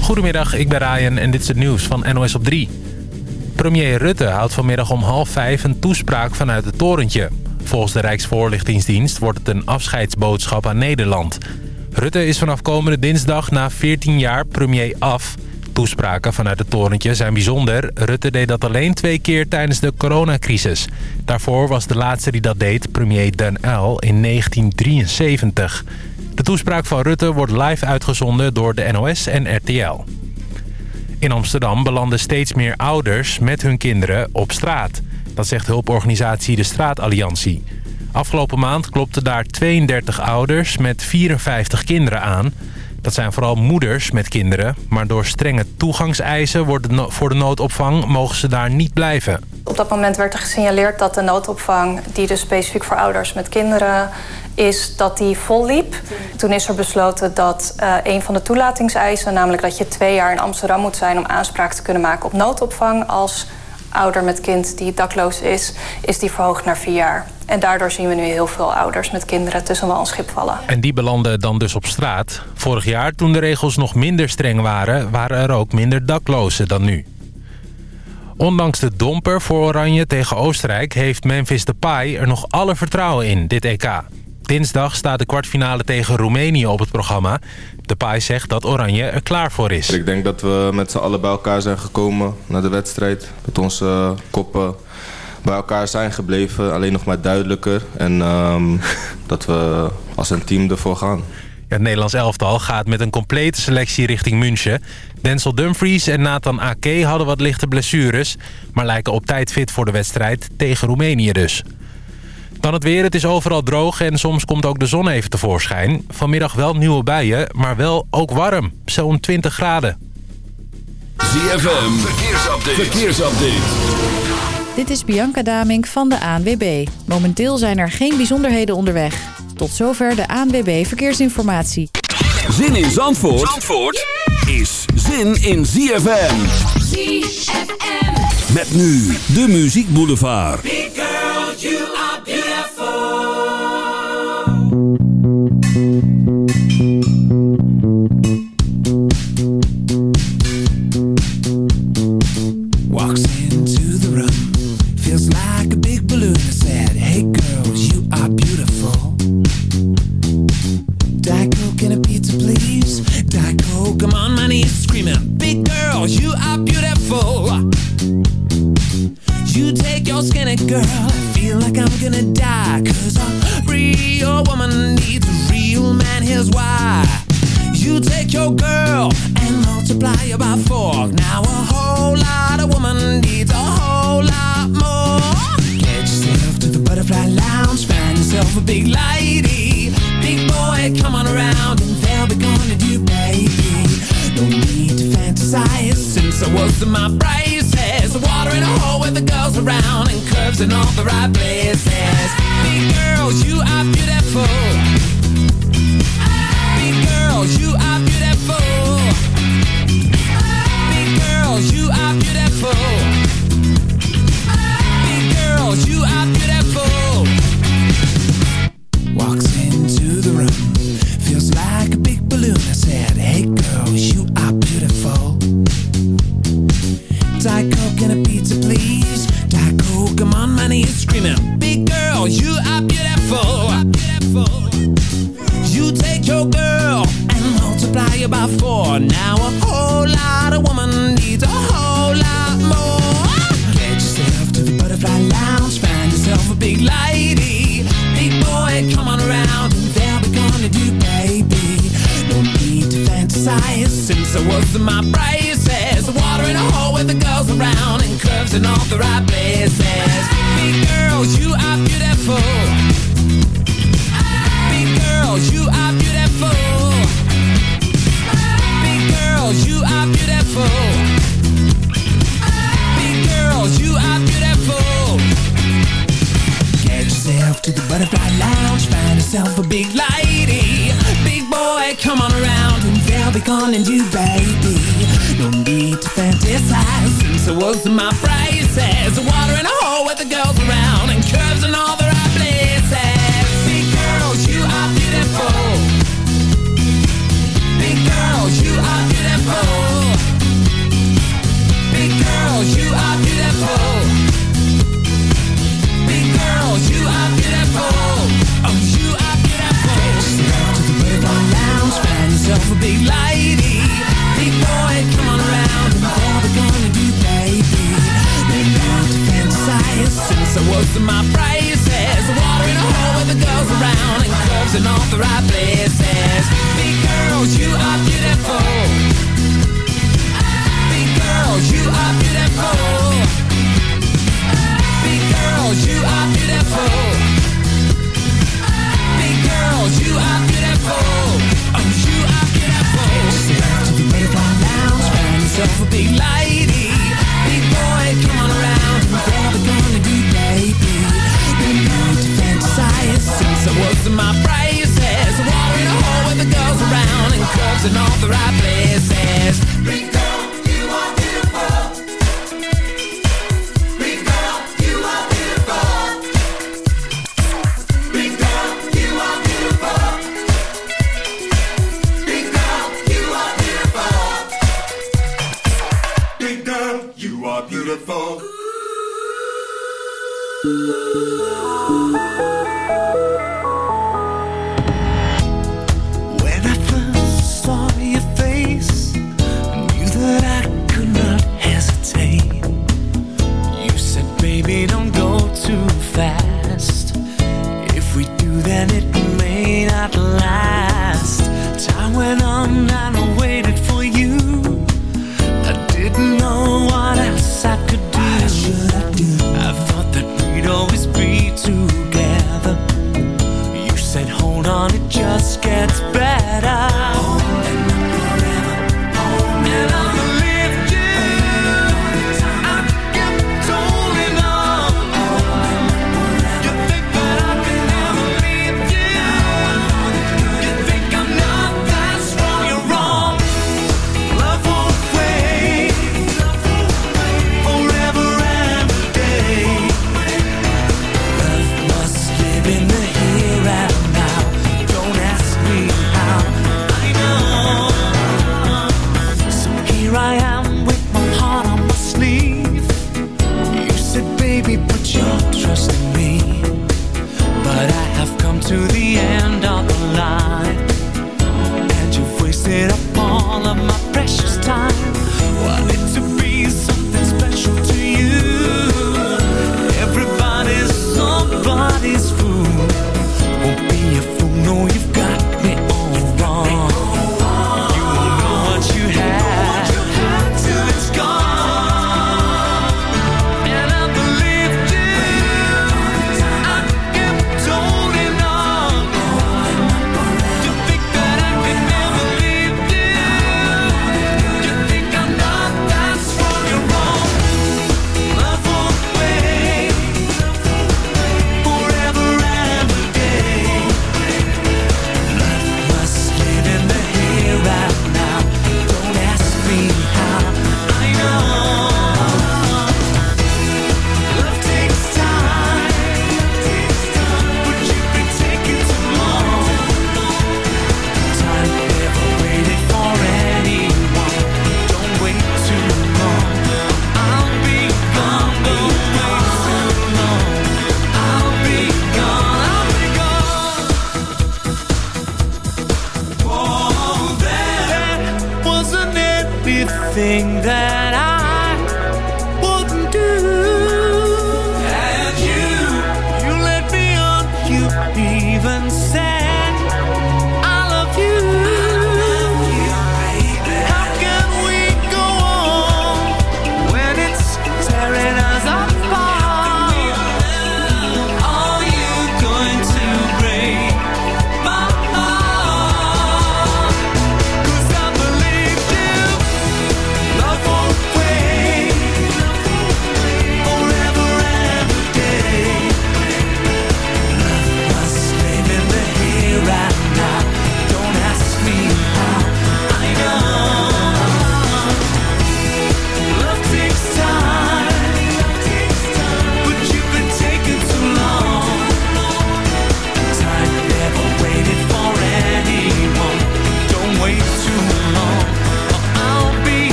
Goedemiddag, ik ben Ryan en dit is het nieuws van NOS op 3. Premier Rutte houdt vanmiddag om half vijf een toespraak vanuit het torentje. Volgens de Rijksvoorlichtingsdienst wordt het een afscheidsboodschap aan Nederland. Rutte is vanaf komende dinsdag na 14 jaar premier af. Toespraken vanuit het torentje zijn bijzonder. Rutte deed dat alleen twee keer tijdens de coronacrisis. Daarvoor was de laatste die dat deed premier Den Uyl in 1973. De toespraak van Rutte wordt live uitgezonden door de NOS en RTL. In Amsterdam belanden steeds meer ouders met hun kinderen op straat. Dat zegt hulporganisatie De Straatalliantie. Afgelopen maand klopten daar 32 ouders met 54 kinderen aan. Dat zijn vooral moeders met kinderen. Maar door strenge toegangseisen voor de noodopvang mogen ze daar niet blijven. Op dat moment werd er gesignaleerd dat de noodopvang... die dus specifiek voor ouders met kinderen is, dat die vol liep. Toen is er besloten dat uh, een van de toelatingseisen... namelijk dat je twee jaar in Amsterdam moet zijn... om aanspraak te kunnen maken op noodopvang... als ouder met kind die dakloos is, is die verhoogd naar vier jaar. En daardoor zien we nu heel veel ouders met kinderen tussen wel een schip vallen. En die belanden dan dus op straat. Vorig jaar, toen de regels nog minder streng waren... waren er ook minder daklozen dan nu. Ondanks de domper voor Oranje tegen Oostenrijk... heeft Memphis Depay er nog alle vertrouwen in, dit EK. Dinsdag staat de kwartfinale tegen Roemenië op het programma. De Pai zegt dat Oranje er klaar voor is. Ik denk dat we met z'n allen bij elkaar zijn gekomen naar de wedstrijd. Dat onze koppen bij elkaar zijn gebleven, alleen nog maar duidelijker. En um, dat we als een team ervoor gaan. Ja, het Nederlands elftal gaat met een complete selectie richting München. Denzel Dumfries en Nathan Ake hadden wat lichte blessures... maar lijken op tijd fit voor de wedstrijd tegen Roemenië dus. Dan het weer. Het is overal droog en soms komt ook de zon even tevoorschijn. Vanmiddag wel nieuwe buien, maar wel ook warm. Zo'n 20 graden. ZFM. Verkeersupdate. Verkeersupdate. Dit is Bianca Damink van de ANWB. Momenteel zijn er geen bijzonderheden onderweg. Tot zover de ANWB Verkeersinformatie. Zin in Zandvoort, Zandvoort is zin in ZFM. ZFM. Met nu de Muziek Boulevard. times and all the right places. Big girls, you are beautiful. Big girls, you are beautiful. Big girls, you are beautiful. Big girls, you are beautiful. Walks into the room, feels like a big balloon. I said, Hey girls, you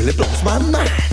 really blows my mind.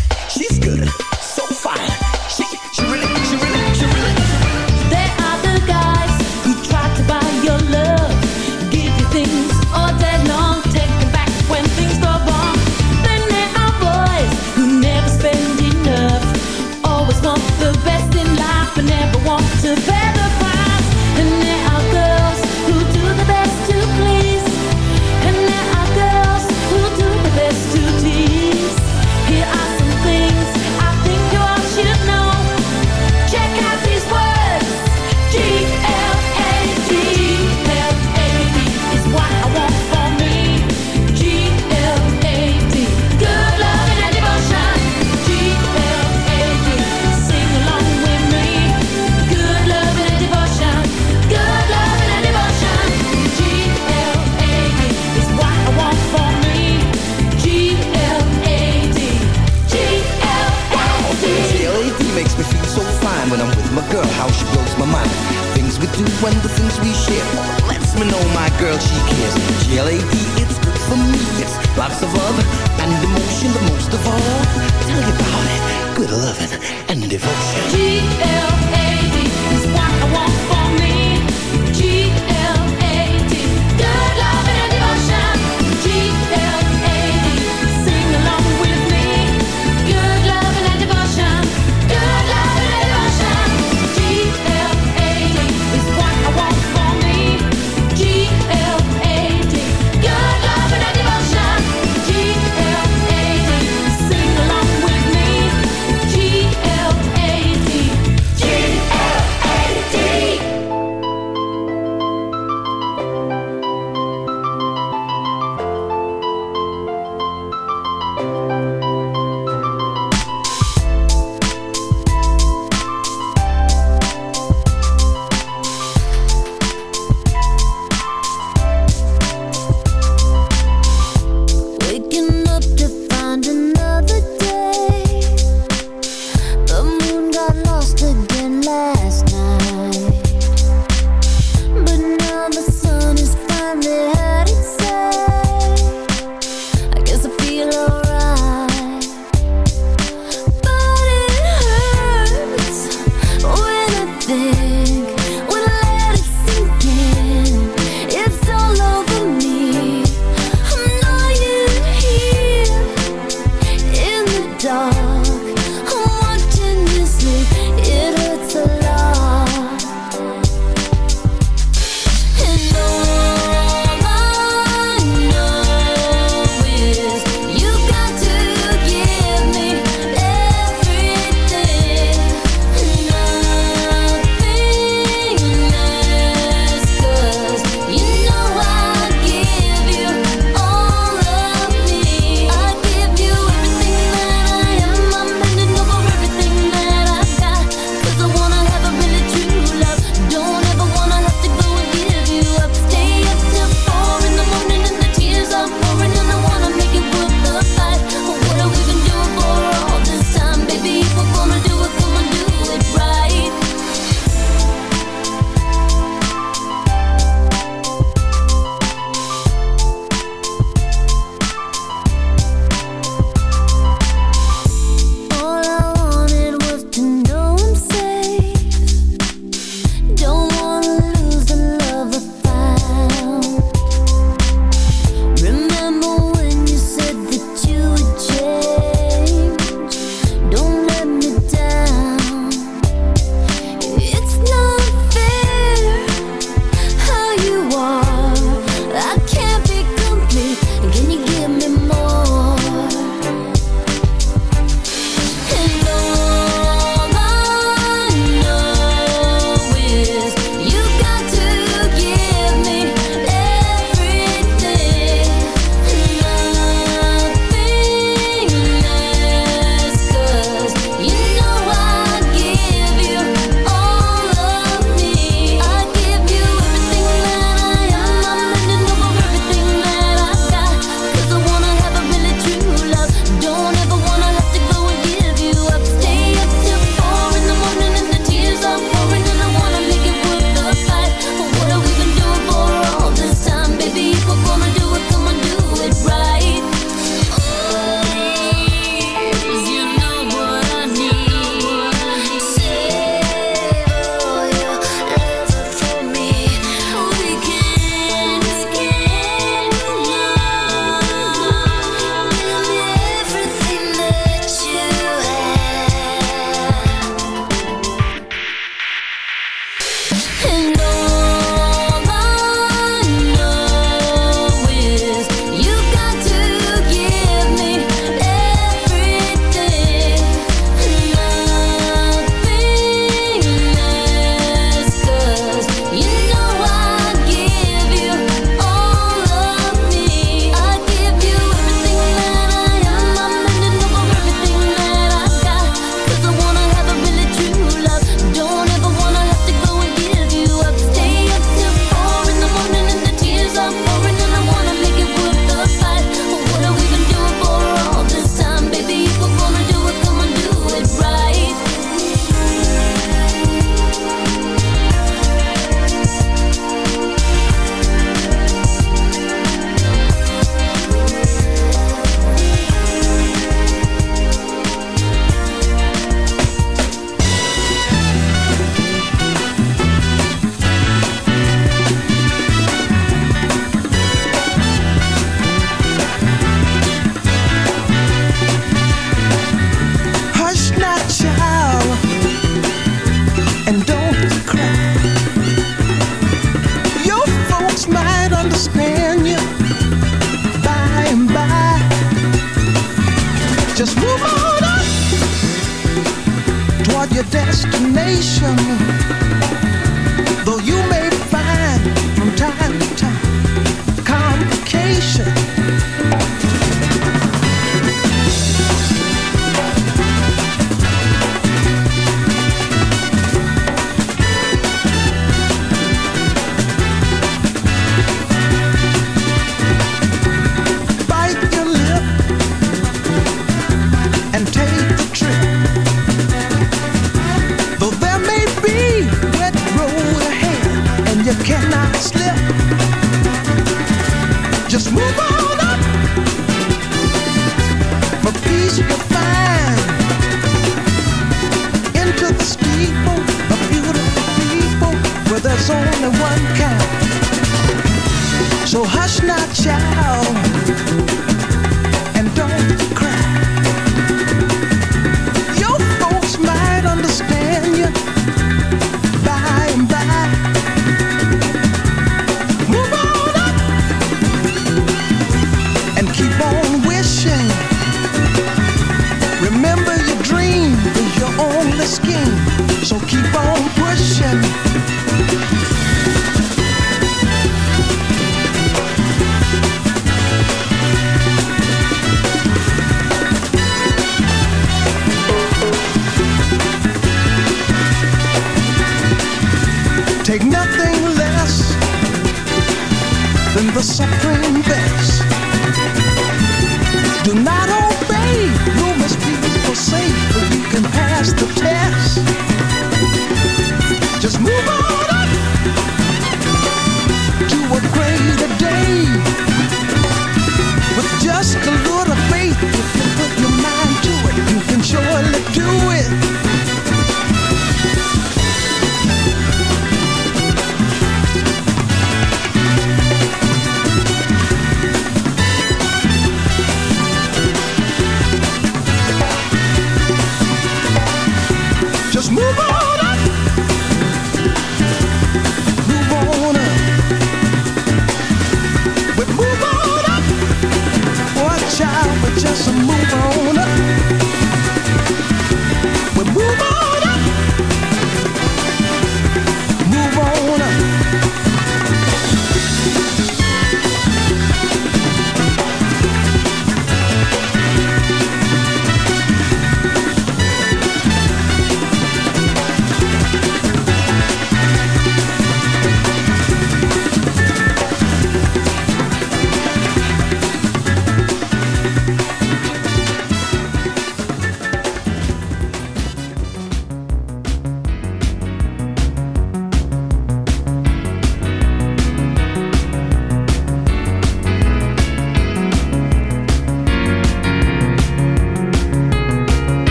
irrelevant.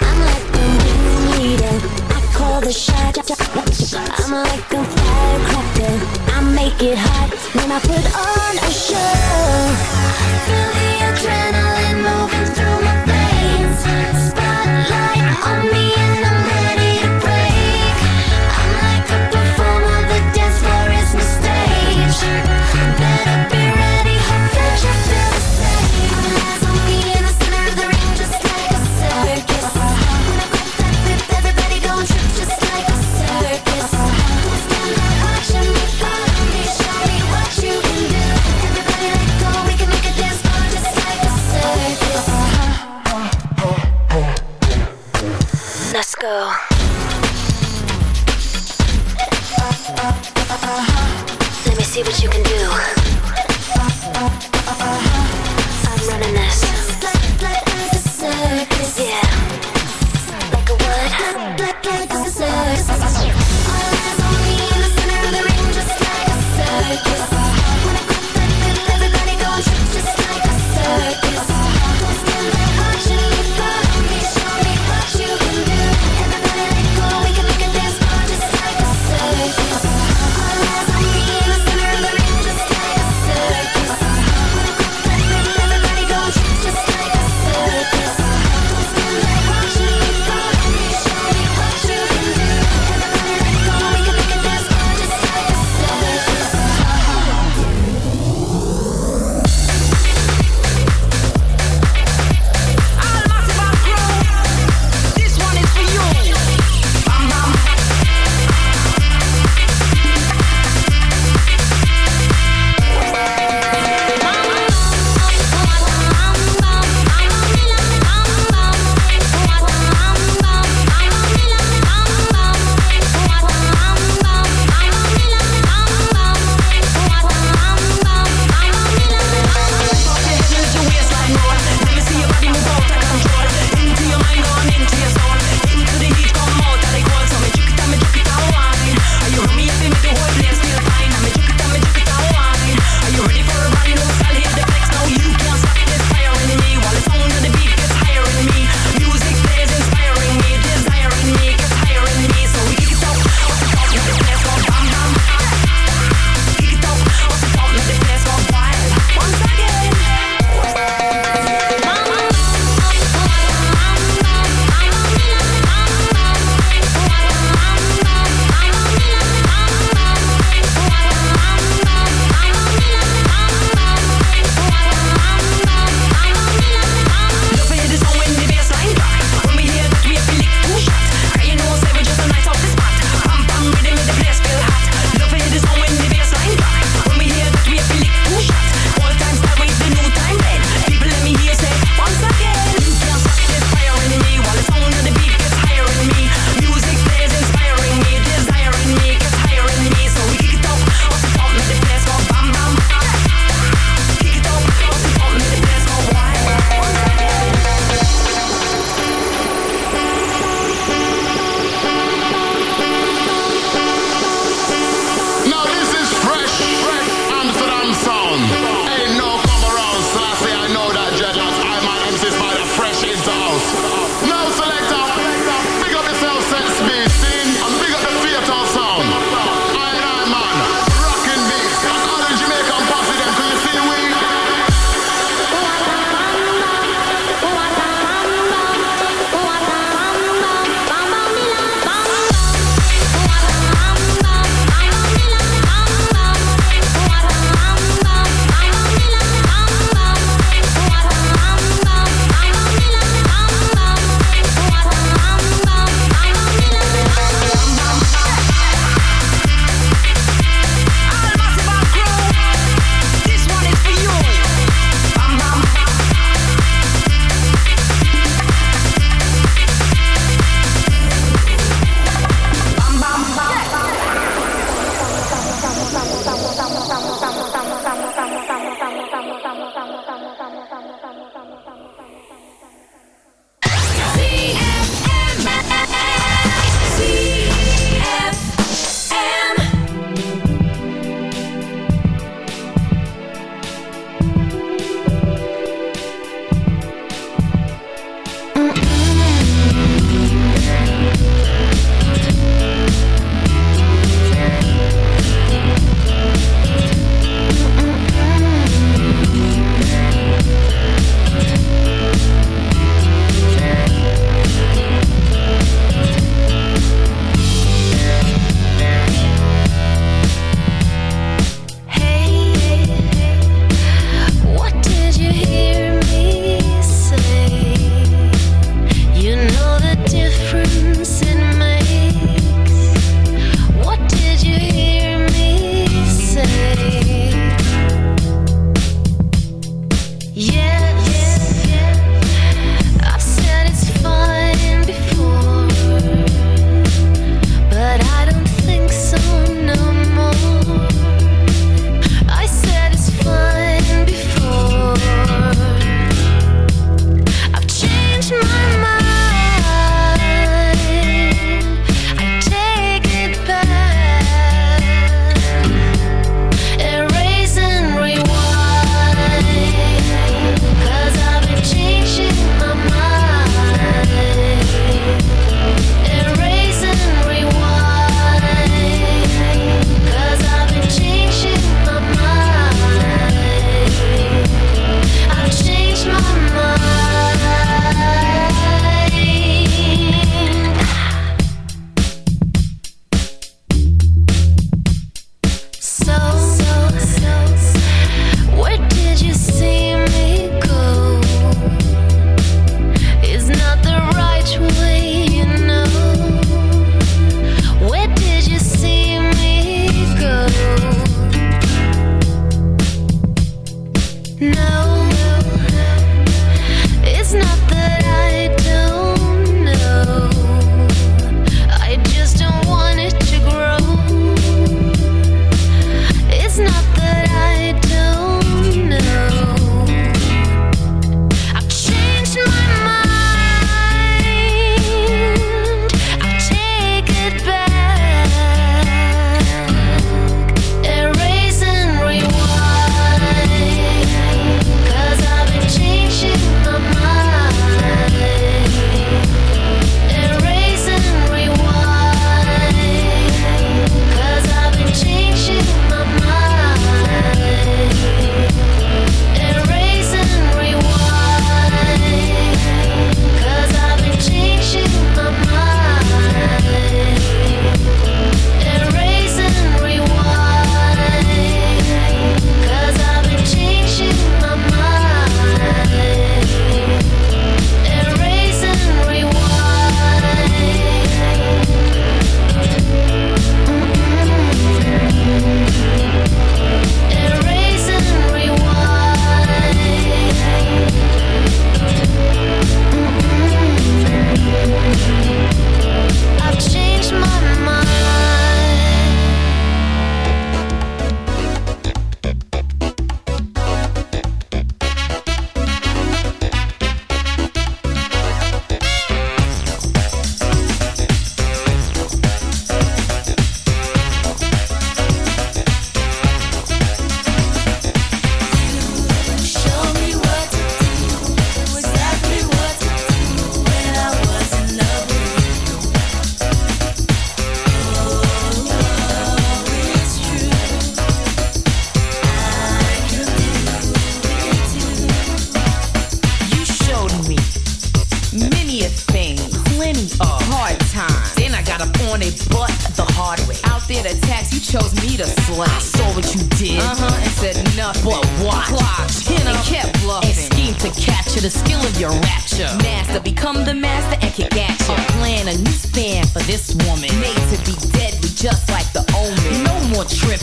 I'm like the. I call the. I'm like a firecracker. I make it hot when I put on a show.